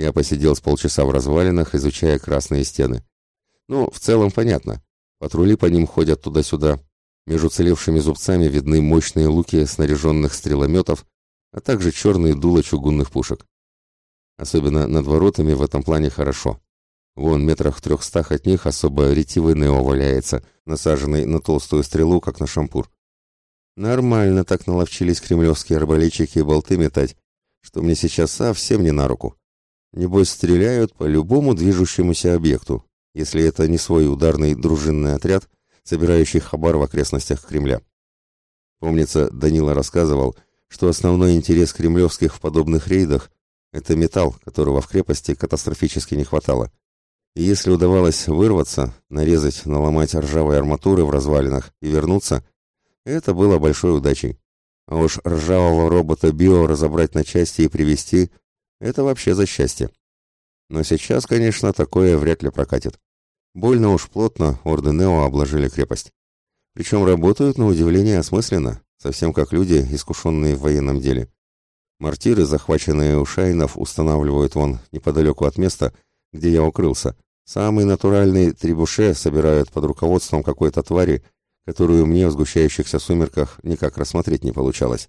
Я посидел с полчаса в развалинах, изучая красные стены. Ну, в целом понятно. Патрули по ним ходят туда-сюда. Между целевшими зубцами видны мощные луки снаряженных стрелометов, а также черные дула чугунных пушек. Особенно над воротами в этом плане хорошо. Вон метрах в трехстах от них особо ретивый Нео валяется, насаженный на толстую стрелу, как на шампур. Нормально так наловчились кремлевские арбалетчики болты метать, что мне сейчас совсем не на руку. Небось, стреляют по любому движущемуся объекту, если это не свой ударный дружинный отряд, собирающий хабар в окрестностях Кремля. Помнится, Данила рассказывал, что основной интерес кремлевских в подобных рейдах – это металл, которого в крепости катастрофически не хватало. И если удавалось вырваться, нарезать, наломать ржавые арматуры в развалинах и вернуться, это было большой удачей. А уж ржавого робота Био разобрать на части и привести – это вообще за счастье. Но сейчас, конечно, такое вряд ли прокатит. Больно уж плотно орды Нео обложили крепость. Причем работают, на удивление, осмысленно, совсем как люди, искушенные в военном деле. Мортиры, захваченные у шайнов, устанавливают вон неподалеку от места, где я укрылся. Самый натуральный трибуше собирают под руководством какой-то твари, которую мне в сгущающихся сумерках никак рассмотреть не получалось.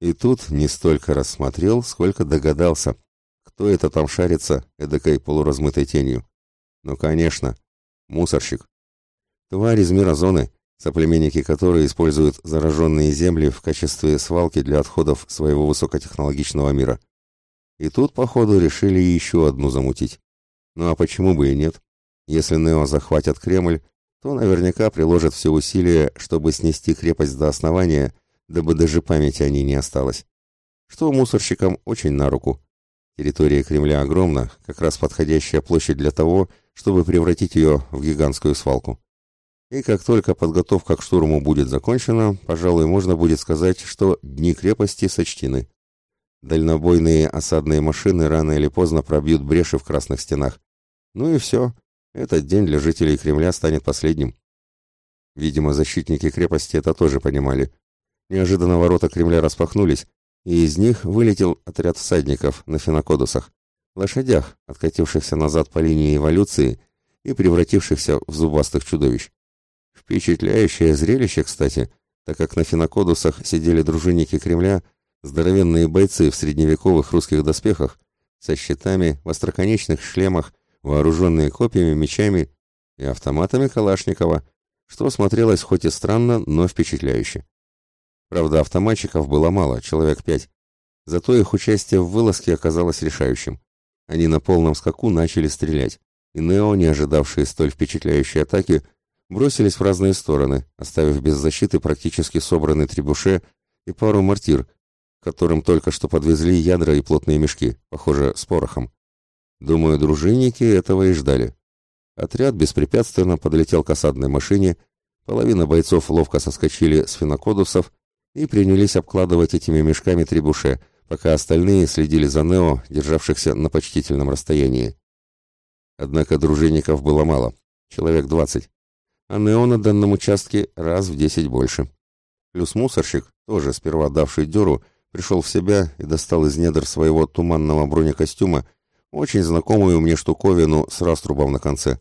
И тут не столько рассмотрел, сколько догадался, кто это там шарится эдакой полуразмытой тенью. Ну, конечно, мусорщик. Тварь из мира зоны, соплеменники которой используют зараженные земли в качестве свалки для отходов своего высокотехнологичного мира. И тут, походу, решили еще одну замутить. Ну а почему бы и нет? Если Нео захватят Кремль, то наверняка приложат все усилия, чтобы снести крепость до основания, дабы даже памяти о ней не осталось. Что мусорщикам очень на руку. Территория Кремля огромна, как раз подходящая площадь для того, чтобы превратить ее в гигантскую свалку. И как только подготовка к штурму будет закончена, пожалуй, можно будет сказать, что дни крепости сочтены. Дальнобойные осадные машины рано или поздно пробьют бреши в красных стенах. Ну и все. Этот день для жителей Кремля станет последним. Видимо, защитники крепости это тоже понимали. Неожиданно ворота Кремля распахнулись, и из них вылетел отряд всадников на фенокодусах, лошадях, откатившихся назад по линии эволюции и превратившихся в зубастых чудовищ. Впечатляющее зрелище, кстати, так как на фенокодусах сидели дружинники Кремля, здоровенные бойцы в средневековых русских доспехах, со щитами, в остроконечных шлемах вооруженные копьями, мечами и автоматами Калашникова, что смотрелось хоть и странно, но впечатляюще. Правда, автоматчиков было мало, человек пять. Зато их участие в вылазке оказалось решающим. Они на полном скаку начали стрелять, и Нео, не ожидавшие столь впечатляющей атаки, бросились в разные стороны, оставив без защиты практически собранный требуше и пару мортир, которым только что подвезли ядра и плотные мешки, похоже, с порохом. Думаю, дружинники этого и ждали. Отряд беспрепятственно подлетел к осадной машине, половина бойцов ловко соскочили с фенокодусов и принялись обкладывать этими мешками трибуше, пока остальные следили за Нео, державшихся на почтительном расстоянии. Однако дружинников было мало, человек двадцать, а Нео на данном участке раз в десять больше. Плюс мусорщик, тоже сперва давший дёру, пришел в себя и достал из недр своего туманного бронекостюма очень знакомую мне штуковину с раструбом на конце.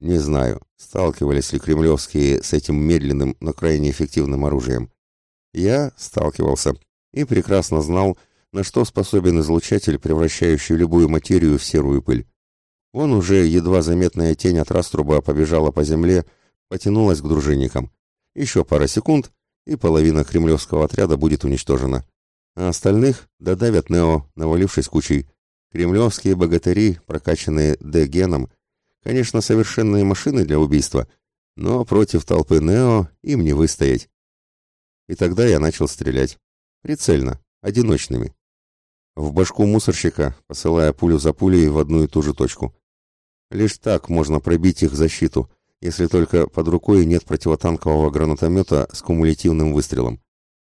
Не знаю, сталкивались ли кремлевские с этим медленным, но крайне эффективным оружием. Я сталкивался и прекрасно знал, на что способен излучатель, превращающий любую материю в серую пыль. Он уже едва заметная тень от раструба побежала по земле, потянулась к дружинникам. Еще пара секунд, и половина кремлевского отряда будет уничтожена. А остальных додавят Нео, навалившись кучей. Кремлевские богатыри, прокачанные Д-геном, конечно, совершенные машины для убийства, но против толпы Нео им не выстоять. И тогда я начал стрелять. Прицельно, одиночными. В башку мусорщика, посылая пулю за пулей в одну и ту же точку. Лишь так можно пробить их защиту, если только под рукой нет противотанкового гранатомета с кумулятивным выстрелом.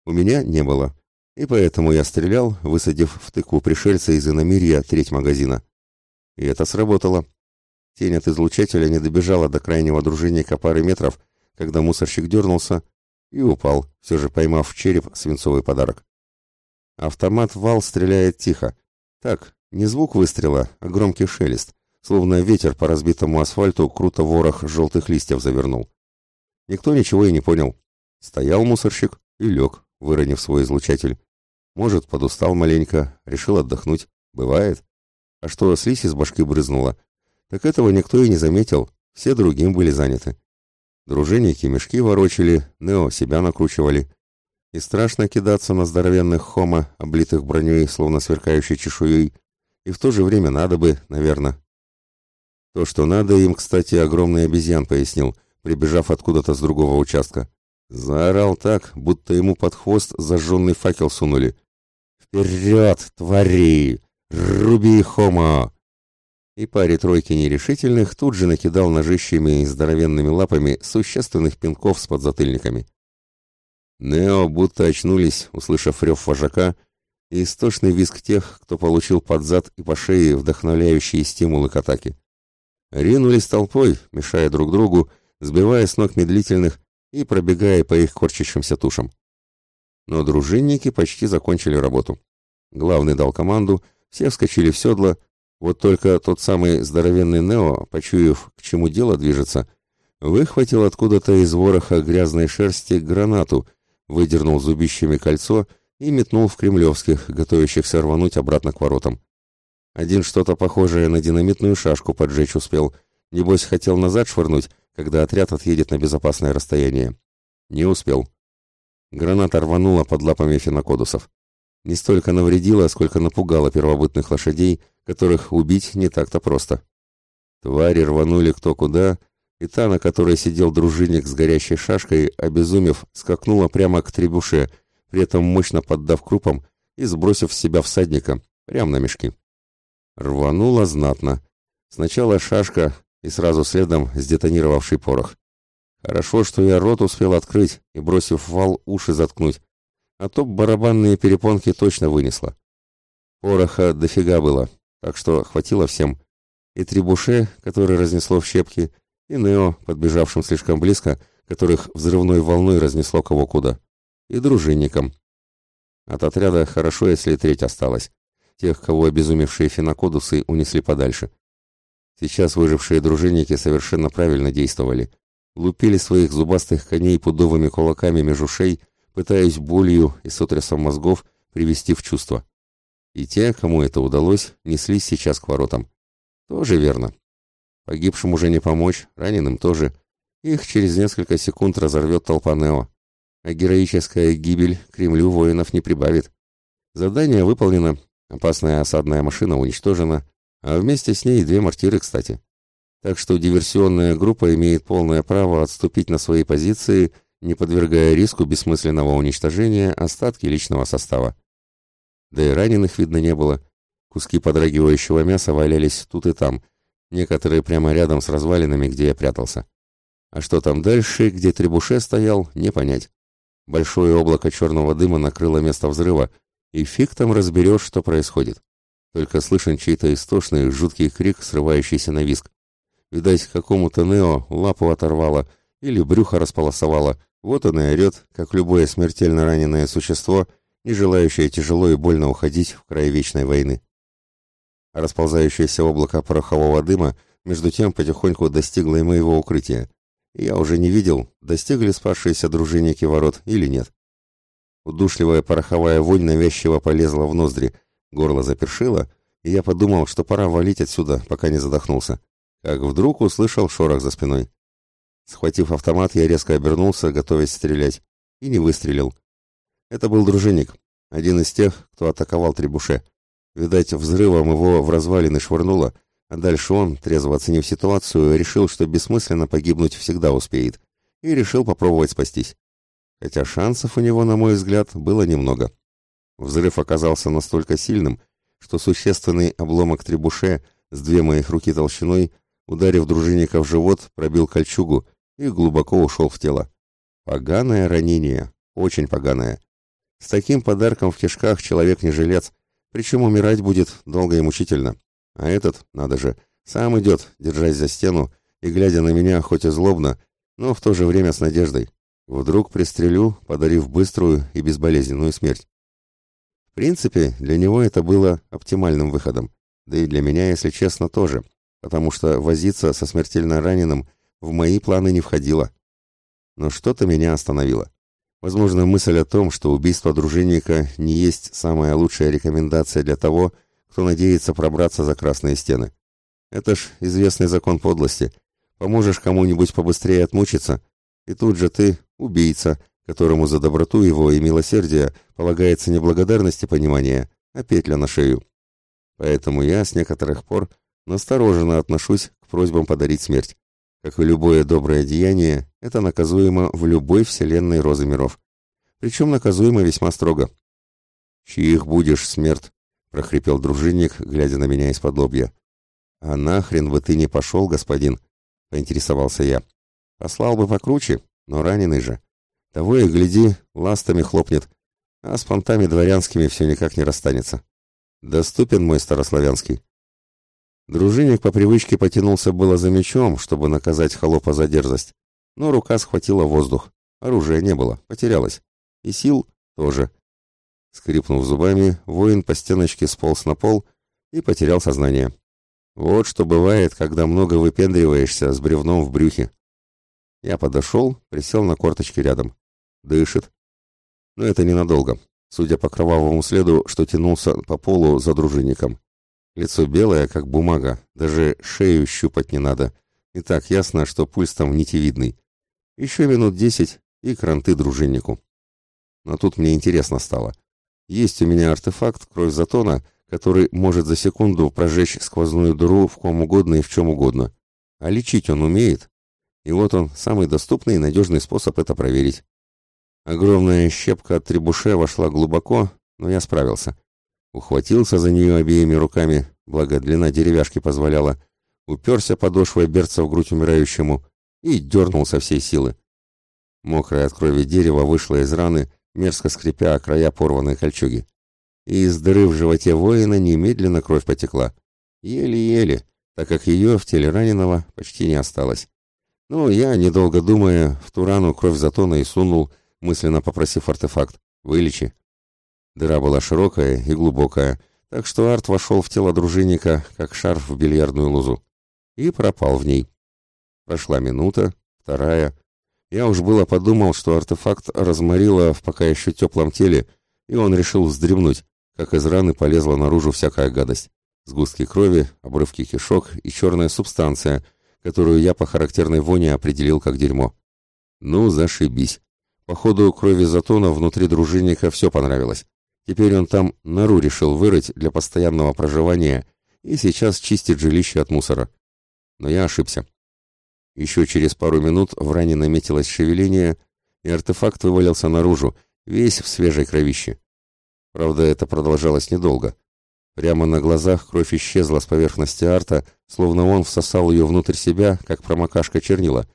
У меня не было, и поэтому я стрелял, высадив в тыкву пришельца из иномирья треть магазина. И это сработало. Тень от излучателя не добежала до крайнего дружинника пары метров, когда мусорщик дернулся и упал, все же поймав в череп свинцовый подарок. Автомат вал стреляет тихо. Так, Не звук выстрела, а громкий шелест, словно ветер по разбитому асфальту круто ворох желтых листьев завернул. Никто ничего и не понял. Стоял мусорщик и лег, выронив свой излучатель. Может, подустал маленько, решил отдохнуть. Бывает. А что слизь из башки брызнула? Так этого никто и не заметил, все другим были заняты. Дружинники мешки ворочали, Нео себя накручивали. И страшно кидаться на здоровенных хома, облитых броней, словно сверкающей чешуей, и в то же время надо бы, наверное. То, что надо, им, кстати, огромный обезьян пояснил, прибежав откуда-то с другого участка. Заорал так, будто ему под хвост зажженный факел сунули. «Вперед, твари! Руби хома!» И паре тройки нерешительных тут же накидал ножищами и здоровенными лапами существенных пинков с подзатыльниками. Нео будто очнулись, услышав рев вожака, и истошный визг тех, кто получил под зад и по шее вдохновляющие стимулы к атаке. Ринулись толпой, мешая друг другу, сбивая с ног медлительных и пробегая по их корчащимся тушам. Но дружинники почти закончили работу. Главный дал команду, все вскочили в седло, вот только тот самый здоровенный Нео, почуяв, к чему дело движется, выхватил откуда-то из вороха грязной шерсти гранату, выдернул зубищами кольцо и метнул в кремлевских, готовящихся рвануть обратно к воротам. Один что-то похожее на динамитную шашку поджечь успел. Небось, хотел назад швырнуть, когда отряд отъедет на безопасное расстояние. Не успел. Граната рванула под лапами фенокодусов. Не столько навредила, сколько напугала первобытных лошадей, которых убить не так-то просто. Твари рванули кто куда, и та, на которой сидел дружинник с горящей шашкой, обезумев, скакнула прямо к требуше, при этом мощно поддав крупам и сбросив с себя всадника, прямо на мешки. Рванула знатно. Сначала шашка и сразу следом сдетонировавший порох. Хорошо, что я рот успел открыть и, бросив вал, уши заткнуть, а то барабанные перепонки точно вынесло. Пороха дофига было, так что хватило всем. И трибуше, который разнесло в щепки, и Нео, подбежавшим слишком близко, которых взрывной волной разнесло кого куда и дружинникам. От отряда хорошо, если треть осталась. Тех, кого обезумевшие фенокодусы унесли подальше. Сейчас выжившие дружинники совершенно правильно действовали. Лупили своих зубастых коней пудовыми кулаками между шей, пытаясь болью и сотрясом мозгов привести в чувство. И те, кому это удалось, неслись сейчас к воротам. Тоже верно. Погибшим уже не помочь, раненым тоже. Их через несколько секунд разорвет толпа Нео а героическая гибель Кремлю воинов не прибавит. Задание выполнено, опасная осадная машина уничтожена, а вместе с ней две мортиры, кстати. Так что диверсионная группа имеет полное право отступить на свои позиции, не подвергая риску бессмысленного уничтожения остатки личного состава. Да и раненых видно не было. Куски подрагивающего мяса валялись тут и там, некоторые прямо рядом с развалинами, где я прятался. А что там дальше, где Требуше стоял, не понять. Большое облако черного дыма накрыло место взрыва, и фиг там разберешь, что происходит. Только слышен чей-то истошный, жуткий крик, срывающийся на виск. Видать, какому-то Нео лапу оторвало или брюхо располосовало. Вот он и орет, как любое смертельно раненое существо, не желающее тяжело и больно уходить в край вечной войны. расползающееся облако порохового дыма между тем потихоньку достигло и моего укрытия. Я уже не видел, достигли спасшиеся дружинники ворот или нет. Удушливая пороховая вонь навязчиво полезла в ноздри, горло запершило, и я подумал, что пора валить отсюда, пока не задохнулся. Как вдруг услышал шорох за спиной. Схватив автомат, я резко обернулся, готовясь стрелять, и не выстрелил. Это был дружинник, один из тех, кто атаковал Требуше. Видать, взрывом его в развалины швырнуло, а дальше он, трезво оценив ситуацию, решил, что бессмысленно погибнуть всегда успеет, и решил попробовать спастись. Хотя шансов у него, на мой взгляд, было немного. Взрыв оказался настолько сильным, что существенный обломок требуше с две моих руки толщиной, ударив дружинника в живот, пробил кольчугу и глубоко ушел в тело. Поганое ранение, очень поганое. С таким подарком в кишках человек не жилец, причем умирать будет долго и мучительно. А этот, надо же, сам идет, держась за стену и глядя на меня, хоть и злобно, но в то же время с надеждой. Вдруг пристрелю, подарив быструю и безболезненную смерть. В принципе, для него это было оптимальным выходом. да и для меня, если честно, тоже, потому что возиться со смертельно раненым в мои планы не входило. Но что-то меня остановило. Возможно, мысль о том, что убийство дружинника не есть самая лучшая рекомендация для того, кто надеется пробраться за красные стены. Это ж известный закон подлости. Поможешь кому-нибудь побыстрее отмучиться, и тут же ты убийца, которому за доброту его и милосердие полагается не благодарность и понимание, а петля на шею. Поэтому я с некоторых пор настороженно отношусь к просьбам подарить смерть. Как и любое доброе деяние, это наказуемо в любой вселенной розы миров. Причем наказуемо весьма строго. «Чьих будешь, смерть?» — прохрипел дружинник, глядя на меня из-под лобья. «А нахрен бы ты не пошел, господин?» — поинтересовался я. «Послал бы покруче, но раненый же. Того и гляди, ластами хлопнет, а с понтами дворянскими все никак не расстанется. Доступен мой старославянский». Дружинник по привычке потянулся было за мечом, чтобы наказать холопа за дерзость, но рука схватила воздух. Оружия не было, потерялось. И сил тоже. Скрипнув зубами, воин по стеночке сполз на пол и потерял сознание. Вот что бывает, когда много выпендриваешься с бревном в брюхе. Я подошел, присел на корточки рядом. Дышит. Но это ненадолго, судя по кровавому следу, что тянулся по полу за дружинником. Лицо белое, как бумага, даже шею щупать не надо. И так ясно, что пульс там нитевидный. Еще минут десять и кранты дружиннику. Но тут мне интересно стало. Есть у меня артефакт «Кровь Затона», который может за секунду прожечь сквозную дыру в ком угодно и в чем угодно. А лечить он умеет. И вот он, самый доступный и надежный способ это проверить. Огромная щепка от требуше вошла глубоко, но я справился. Ухватился за нее обеими руками, благо длина деревяшки позволяла, уперся подошвой берца в грудь умирающему и дернул со всей силы. Мокрая от крови дерево вышло из раны, мерзко скрипя о края порванной кольчуги. И из дыры в животе воина немедленно кровь потекла. Еле-еле, так как ее в теле раненого почти не осталось. Ну, я, недолго думая, в ту рану кровь затона и сунул, мысленно попросив артефакт «Вылечи». Дыра была широкая и глубокая, так что арт вошел в тело дружинника, как шарф в бильярдную лузу, и пропал в ней. Прошла минута, вторая, я уж было подумал, что артефакт разморило в пока еще теплом теле, и он решил вздремнуть, как из раны полезла наружу всякая гадость. Сгустки крови, обрывки кишок и черная субстанция, которую я по характерной воне определил как дерьмо. Ну, зашибись. Походу, крови Затона внутри дружинника все понравилось. Теперь он там нору решил вырыть для постоянного проживания и сейчас чистит жилище от мусора. Но я ошибся. Еще через пару минут в ране наметилось шевеление, и артефакт вывалился наружу, весь в свежей кровище. Правда, это продолжалось недолго. Прямо на глазах кровь исчезла с поверхности арта, словно он всосал ее внутрь себя, как промокашка чернила,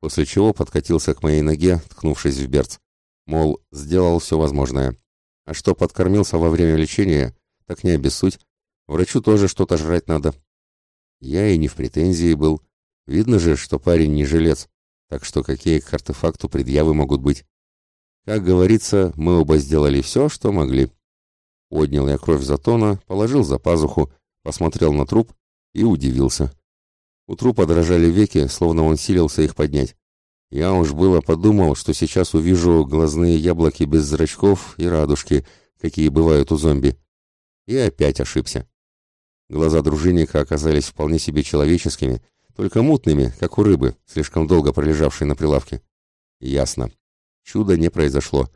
после чего подкатился к моей ноге, ткнувшись в берц. Мол, сделал все возможное. А что подкормился во время лечения, так не обессудь. Врачу тоже что-то жрать надо. Я и не в претензии был. Видно же, что парень не жилец, так что какие к артефакту предъявы могут быть. Как говорится, мы оба сделали все, что могли. Поднял я кровь затона, положил за пазуху, посмотрел на труп и удивился. У трупа дрожали веки, словно он силился их поднять. Я уж было подумал, что сейчас увижу глазные яблоки без зрачков и радужки, какие бывают у зомби. И опять ошибся. Глаза дружинника оказались вполне себе человеческими, только мутными, как у рыбы, слишком долго пролежавшей на прилавке. Ясно. Чудо не произошло.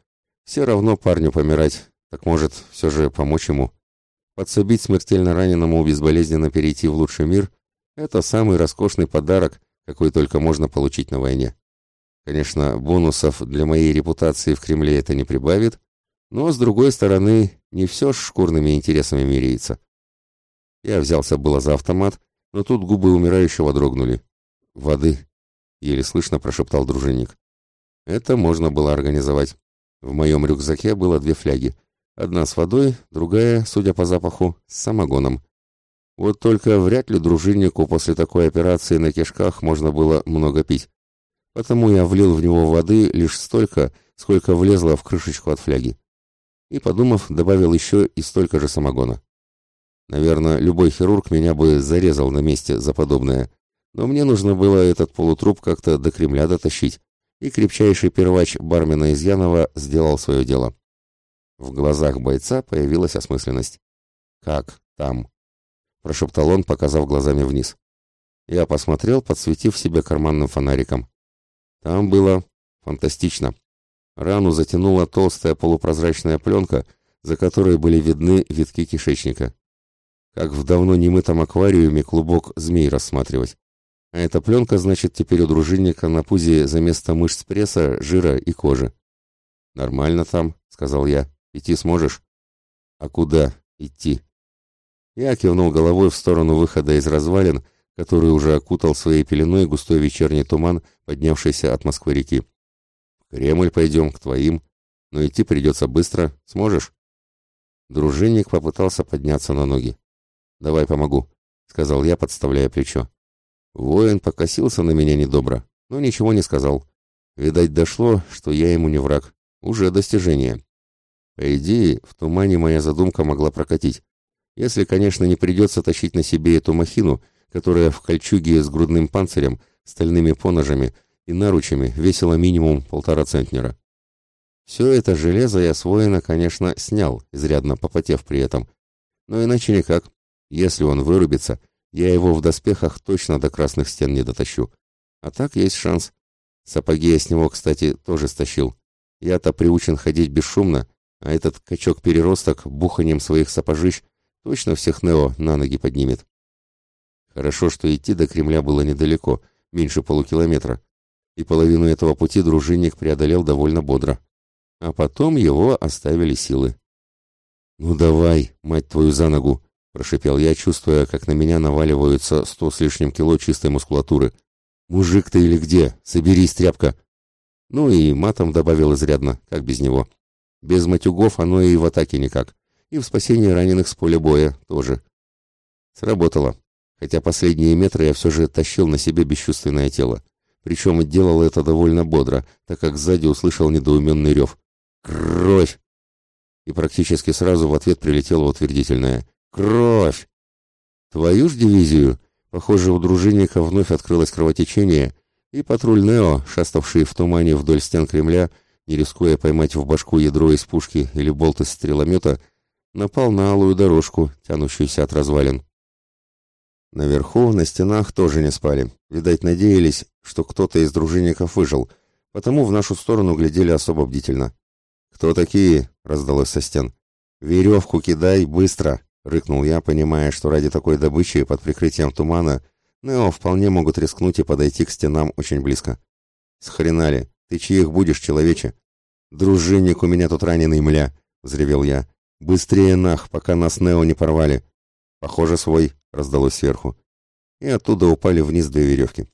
Все равно парню помирать, так может, все же помочь ему. Подсобить смертельно раненому безболезненно перейти в лучший мир – это самый роскошный подарок, какой только можно получить на войне. Конечно, бонусов для моей репутации в Кремле это не прибавит, но, с другой стороны, не все с шкурными интересами мирится. Я взялся было за автомат, но тут губы умирающего дрогнули. «Воды», — еле слышно прошептал дружинник. Это можно было организовать. В моем рюкзаке было две фляги. Одна с водой, другая, судя по запаху, с самогоном. Вот только вряд ли дружиннику после такой операции на кишках можно было много пить. Потому я влил в него воды лишь столько, сколько влезло в крышечку от фляги. И, подумав, добавил еще и столько же самогона. Наверное, любой хирург меня бы зарезал на месте за подобное. Но мне нужно было этот полутруп как-то до Кремля дотащить, и крепчайший первач бармена Изьянова сделал свое дело. В глазах бойца появилась осмысленность. «Как там?» – прошептал он, показав глазами вниз. Я посмотрел, подсветив себе карманным фонариком. Там было фантастично. Рану затянула толстая полупрозрачная пленка, за которой были видны витки кишечника. Как в давно немытом аквариуме клубок змей рассматривать. А эта пленка, значит, теперь у дружинника на пузе за место мышц пресса, жира и кожи. «Нормально там», — сказал я. «Идти сможешь?» «А куда идти?» Я кивнул головой в сторону выхода из развалин, который уже окутал своей пеленой густой вечерний туман, поднявшийся от Москвы-реки. «В Кремль пойдем, к твоим, но идти придется быстро. Сможешь?» Дружинник попытался подняться на ноги. «Давай помогу», — сказал я, подставляя плечо. Воин покосился на меня недобро, но ничего не сказал. Видать, дошло, что я ему не враг. Уже достижение. По идее, в тумане моя задумка могла прокатить. Если, конечно, не придется тащить на себе эту махину, которая в кольчуге с грудным панцирем, стальными поножами и наручами весила минимум полтора центнера. Все это железо я с воина, конечно, снял, изрядно попотев при этом. Но иначе никак. Если он вырубится, я его в доспехах точно до красных стен не дотащу. А так есть шанс. Сапоги я с него, кстати, тоже стащил. Я-то приучен ходить бесшумно, а этот качок-переросток буханием своих сапожищ точно всех Нео на ноги поднимет. Хорошо, что идти до Кремля было недалеко, меньше полукилометра, и половину этого пути дружинник преодолел довольно бодро. А потом его оставили силы. «Ну давай, мать твою, за ногу!» прошипел я, чувствуя, как на меня наваливаются сто с лишним кило чистой мускулатуры. «Мужик ты или где? Соберись, тряпка!» Ну и матом добавил изрядно, как без него. Без матюгов оно и в атаке никак. И в спасении раненых с поля боя тоже. Сработало. Хотя последние метры я все же тащил на себе бесчувственное тело. Причем делал это довольно бодро, так как сзади услышал недоуменный рев. «Кровь!» И практически сразу в ответ прилетело утвердительное Кровь! Твою ж дивизию! Похоже, у дружинника вновь открылось кровотечение, и патруль Нео, шаставший в тумане вдоль стен Кремля, не рискуя поймать в башку ядро из пушки или болт из стреломета, напал на алую дорожку, тянущуюся от развалин. Наверху, на стенах тоже не спали. Видать, надеялись, что кто-то из дружинников выжил, потому в нашу сторону глядели особо бдительно. «Кто такие?» — раздалось со стен. «Веревку кидай, быстро!» Рыкнул я, понимая, что ради такой добычи под прикрытием тумана Нео вполне могут рискнуть и подойти к стенам очень близко. «Схренали! Ты чьих будешь, человече?» «Дружинник у меня тут раненый, мля!» — взревел я. «Быстрее нах, пока нас Нео не порвали!» «Похоже, свой!» — раздалось сверху. И оттуда упали вниз две веревки.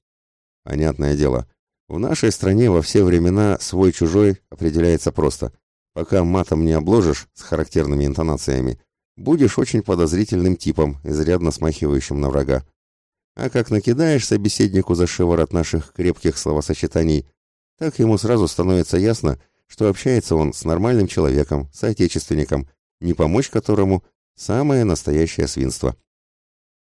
Понятное дело, в нашей стране во все времена свой-чужой определяется просто. Пока матом не обложишь с характерными интонациями, будешь очень подозрительным типом, изрядно смахивающим на врага. А как накидаешь собеседнику за шиворот наших крепких словосочетаний, так ему сразу становится ясно, что общается он с нормальным человеком, соотечественником, не помочь которому самое настоящее свинство.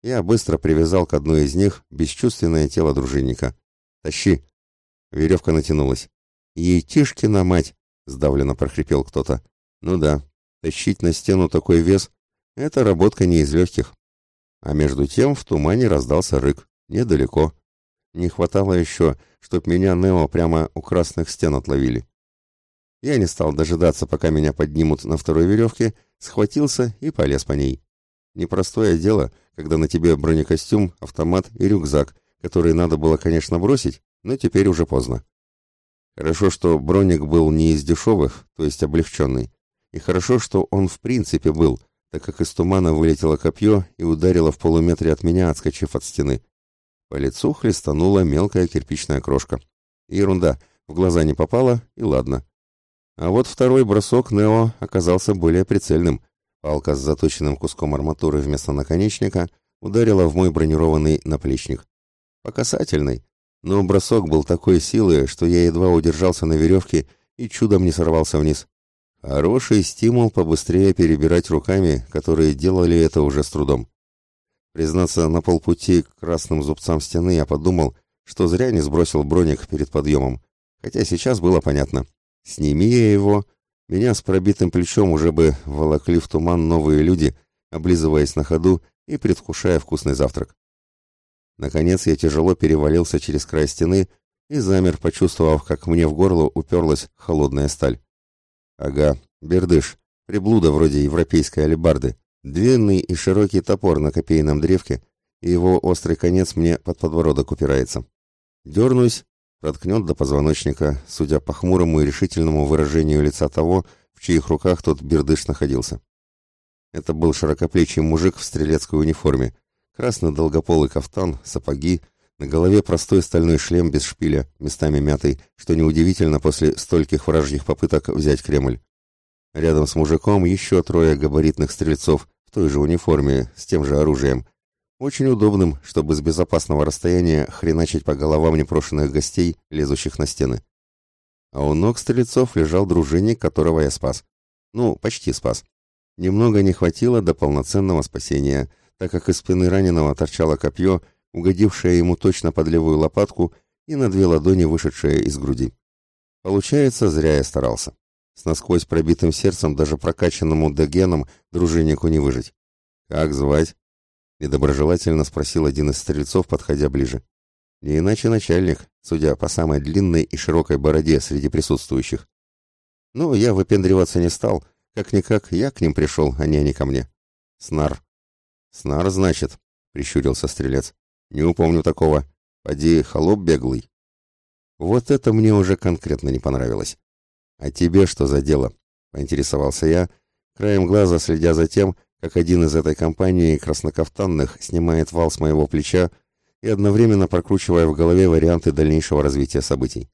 Я быстро привязал к одной из них бесчувственное тело дружинника. «Тащи!» Веревка натянулась. «Етишкина мать!» — сдавленно прохрипел кто-то. «Ну да, тащить на стену такой вес это работка не из легких. А между тем в тумане раздался рык. Недалеко. Не хватало еще, чтоб меня Нео прямо у красных стен отловили. Я не стал дожидаться, пока меня поднимут на второй веревке, схватился и полез по ней. Непростое дело, когда на тебе бронекостюм, автомат и рюкзак, который надо было, конечно, бросить, но теперь уже поздно. Хорошо, что броник был не из дешевых, то есть облегченный. И хорошо, что он в принципе был, так как из тумана вылетело копье и ударило в полуметре от меня, отскочив от стены. По лицу хлестанула мелкая кирпичная крошка. Ерунда, в глаза не попала, и ладно. А вот второй бросок Нео оказался более прицельным. Палка с заточенным куском арматуры вместо наконечника ударила в мой бронированный наплечник. По касательной, но бросок был такой силы, что я едва удержался на веревке и чудом не сорвался вниз. Хороший стимул побыстрее перебирать руками, которые делали это уже с трудом. Признаться, на полпути к красным зубцам стены я подумал, что зря не сбросил броник перед подъемом, хотя сейчас было понятно. Сними я его, меня с пробитым плечом уже бы волокли в туман новые люди, облизываясь на ходу и предвкушая вкусный завтрак. Наконец я тяжело перевалился через край стены и замер, почувствовав, как мне в горло уперлась холодная сталь. Ага, бердыш, приблуда вроде европейской алебарды, длинный и широкий топор на копейном древке, и его острый конец мне под подбородок упирается. Дернусь, проткнет до позвоночника, судя по хмурому и решительному выражению лица того, в чьих руках тот бердыш находился. Это был широкоплечий мужик в стрелецкой униформе, красный долгополый кафтан, сапоги, на голове простой стальной шлем без шпиля, местами мятый, что неудивительно после стольких вражьих попыток взять Кремль. Рядом с мужиком еще трое габаритных стрельцов в той же униформе, с тем же оружием, очень удобным, чтобы с безопасного расстояния хреначить по головам непрошенных гостей, лезущих на стены. А у ног стрельцов лежал дружинник, которого я спас. Ну, почти спас. Немного не хватило до полноценного спасения, так как из спины раненого торчало копье, угодившее ему точно под левую лопатку и на две ладони вышедшее из груди. Получается, зря я старался. С насквозь пробитым сердцем даже прокачанному дегеном дружиннику не выжить. «Как звать?» Недоброжелательно спросил один из стрельцов, подходя ближе. Не иначе начальник, судя по самой длинной и широкой бороде среди присутствующих. Ну, я выпендриваться не стал. Как-никак, я к ним пришел, а не они ко мне. Снар. Снар, значит, прищурился стрелец. Не упомню такого. Поди, холоп беглый. Вот это мне уже конкретно не понравилось. А тебе что за дело? Поинтересовался я, краем глаза следя за тем, как один из этой компании краснокафтанных снимает вал с моего плеча и одновременно прокручивая в голове варианты дальнейшего развития событий.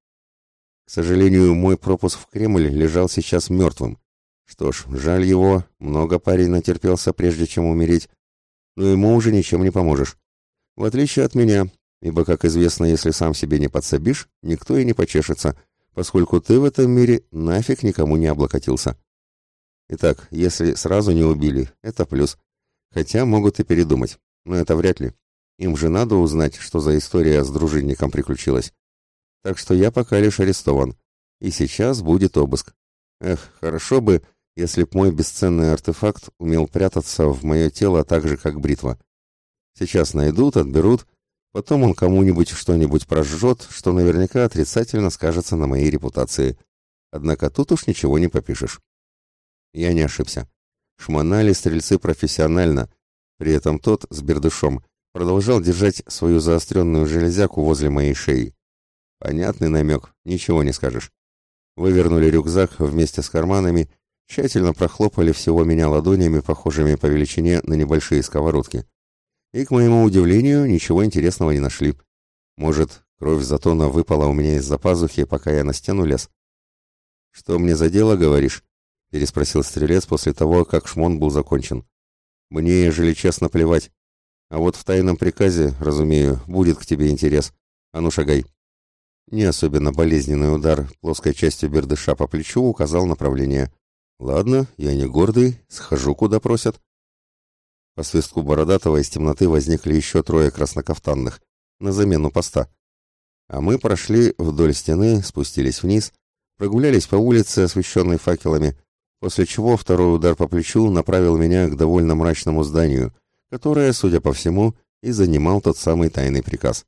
К сожалению, мой пропуск в Кремль лежал сейчас мертвым. Что ж, жаль его, много парень натерпелся, прежде чем умереть, но ему уже ничем не поможешь. В отличие от меня, ибо, как известно, если сам себе не подсобишь, никто и не почешется, поскольку ты в этом мире нафиг никому не облокотился. Итак, если сразу не убили, это плюс. Хотя могут и передумать, но это вряд ли. Им же надо узнать, что за история с дружинником приключилась. Так что я пока лишь арестован. И сейчас будет обыск. Эх, хорошо бы, если б мой бесценный артефакт умел прятаться в мое тело так же, как бритва. Сейчас найдут, отберут, потом он кому-нибудь что-нибудь прожжет, что наверняка отрицательно скажется на моей репутации. Однако тут уж ничего не попишешь. Я не ошибся. Шмонали стрельцы профессионально. При этом тот с бердышом продолжал держать свою заостренную железяку возле моей шеи. Понятный намек, ничего не скажешь. Вывернули рюкзак вместе с карманами, тщательно прохлопали всего меня ладонями, похожими по величине на небольшие сковородки. И, к моему удивлению, ничего интересного не нашли. Может, кровь Затона выпала у меня из-за пазухи, пока я на стену лез? «Что мне за дело, говоришь?» — переспросил стрелец после того, как шмон был закончен. «Мне, ежели честно, плевать. А вот в тайном приказе, разумею, будет к тебе интерес. А ну, шагай». Не особенно болезненный удар плоской частью бердыша по плечу указал направление. «Ладно, я не гордый, схожу, куда просят». По свистку Бородатого из темноты возникли еще трое краснокафтанных, на замену поста. А мы прошли вдоль стены, спустились вниз, прогулялись по улице, освещенной факелами, после чего второй удар по плечу направил меня к довольно мрачному зданию, которое, судя по всему, и занимал тот самый тайный приказ.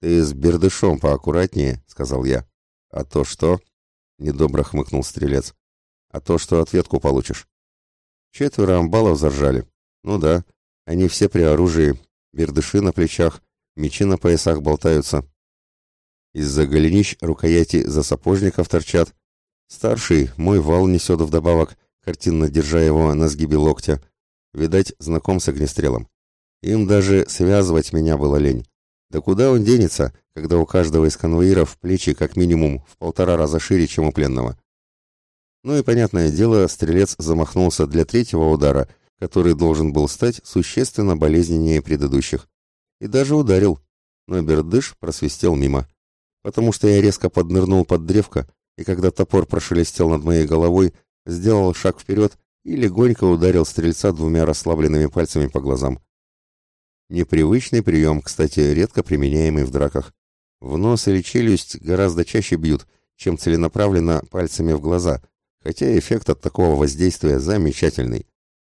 «Ты с бердышом поаккуратнее», — сказал я. «А то что?» — недобро хмыкнул стрелец. «А то, что ответку получишь». Четверо амбалов заржали. «Ну да, они все при оружии, бердыши на плечах, мечи на поясах болтаются. Из-за голенищ рукояти за сапожников торчат, Старший мой вал несет вдобавок, картинно держа его на сгибе локтя. Видать, знаком с огнестрелом. Им даже связывать меня было лень. Да куда он денется, когда у каждого из конвоиров плечи как минимум в полтора раза шире, чем у пленного? Ну и понятное дело, стрелец замахнулся для третьего удара, который должен был стать существенно болезненнее предыдущих. И даже ударил, но бердыш просвистел мимо. Потому что я резко поднырнул под древко, и когда топор прошелестел над моей головой, сделал шаг вперед и легонько ударил стрельца двумя расслабленными пальцами по глазам. Непривычный прием, кстати, редко применяемый в драках. В нос или челюсть гораздо чаще бьют, чем целенаправленно пальцами в глаза, хотя эффект от такого воздействия замечательный.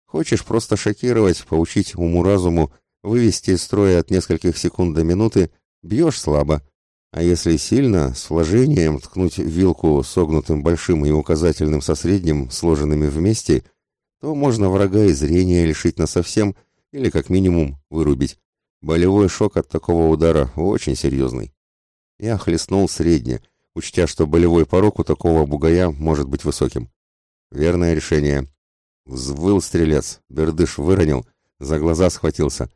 Хочешь просто шокировать, поучить уму-разуму, вывести из строя от нескольких секунд до минуты, бьешь слабо. А если сильно, с вложением ткнуть вилку согнутым большим и указательным со средним, сложенными вместе, то можно врага и зрения лишить насовсем или как минимум вырубить. Болевой шок от такого удара очень серьезный. Я хлестнул средне, учтя, что болевой порог у такого бугая может быть высоким. Верное решение. Взвыл стрелец, бердыш выронил, за глаза схватился.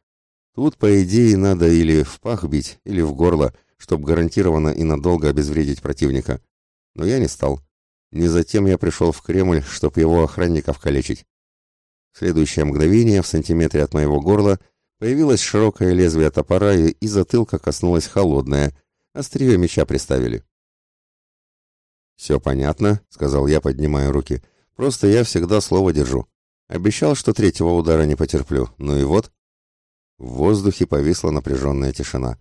Тут, по идее, надо или в пах бить, или в горло, чтобы гарантированно и надолго обезвредить противника. Но я не стал. Не затем я пришел в Кремль, чтобы его охранников калечить. В следующее мгновение в сантиметре от моего горла появилось широкое лезвие топора, и, затылка коснулось холодное. Острие меча приставили. «Все понятно», — сказал я, поднимая руки. «Просто я всегда слово держу. Обещал, что третьего удара не потерплю. Ну и вот». В воздухе повисла напряженная тишина.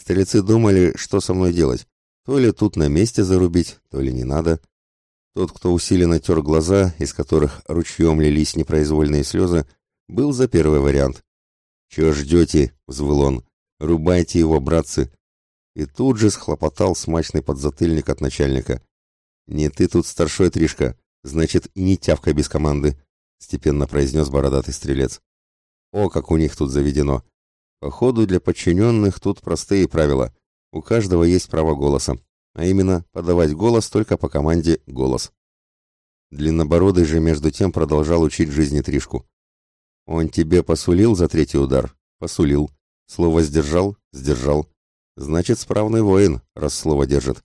Стрелецы думали, что со мной делать. То ли тут на месте зарубить, то ли не надо. Тот, кто усиленно тер глаза, из которых ручьем лились непроизвольные слезы, был за первый вариант. «Чего ждете?» — взвыл он. «Рубайте его, братцы!» И тут же схлопотал смачный подзатыльник от начальника. «Не ты тут старшой, Тришка, значит, и не тявка без команды», — степенно произнес бородатый стрелец. «О, как у них тут заведено! Походу, для подчиненных тут простые правила. У каждого есть право голоса а именно подавать голос только по команде «голос». Длиннобородый же между тем продолжал учить жизни Тришку. «Он тебе посулил за третий удар?» «Посулил. Слово сдержал?» «Сдержал. Значит, справный воин, раз слово держит.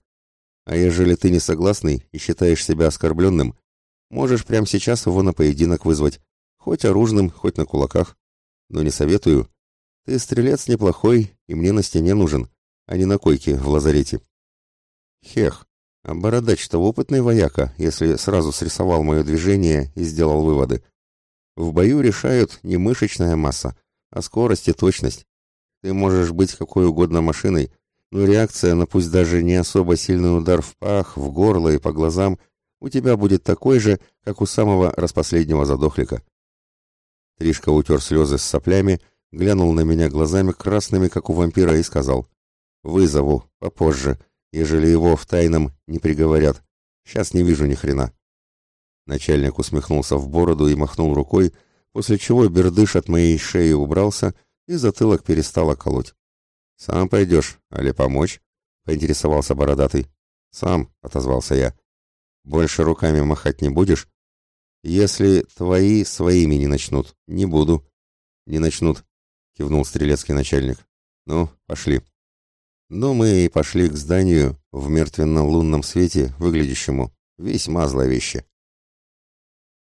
А ежели ты не согласный и считаешь себя оскорбленным, можешь прямо сейчас его на поединок вызвать, хоть оружным, хоть на кулаках. Но не советую. Ты стрелец неплохой, и мне на стене нужен, а не на койке в лазарете. Хех, а бородач-то опытный вояка, если сразу срисовал мое движение и сделал выводы. В бою решают не мышечная масса, а скорость и точность. Ты можешь быть какой угодно машиной, но реакция на пусть даже не особо сильный удар в пах, в горло и по глазам у тебя будет такой же, как у самого распоследнего задохлика. Тришка утер слезы с соплями, глянул на меня глазами красными, как у вампира, и сказал «Вызову, попозже, ежели его в тайном не приговорят. Сейчас не вижу ни хрена. Начальник усмехнулся в бороду и махнул рукой, после чего бердыш от моей шеи убрался и затылок перестал колоть. «Сам пойдешь, али помочь?» — поинтересовался бородатый. «Сам», — отозвался я. «Больше руками махать не будешь?» «Если твои своими не начнут, не буду». «Не начнут», — кивнул стрелецкий начальник. «Ну, пошли». Но мы и пошли к зданию в мертвенно-лунном свете, выглядящему весьма зловеще.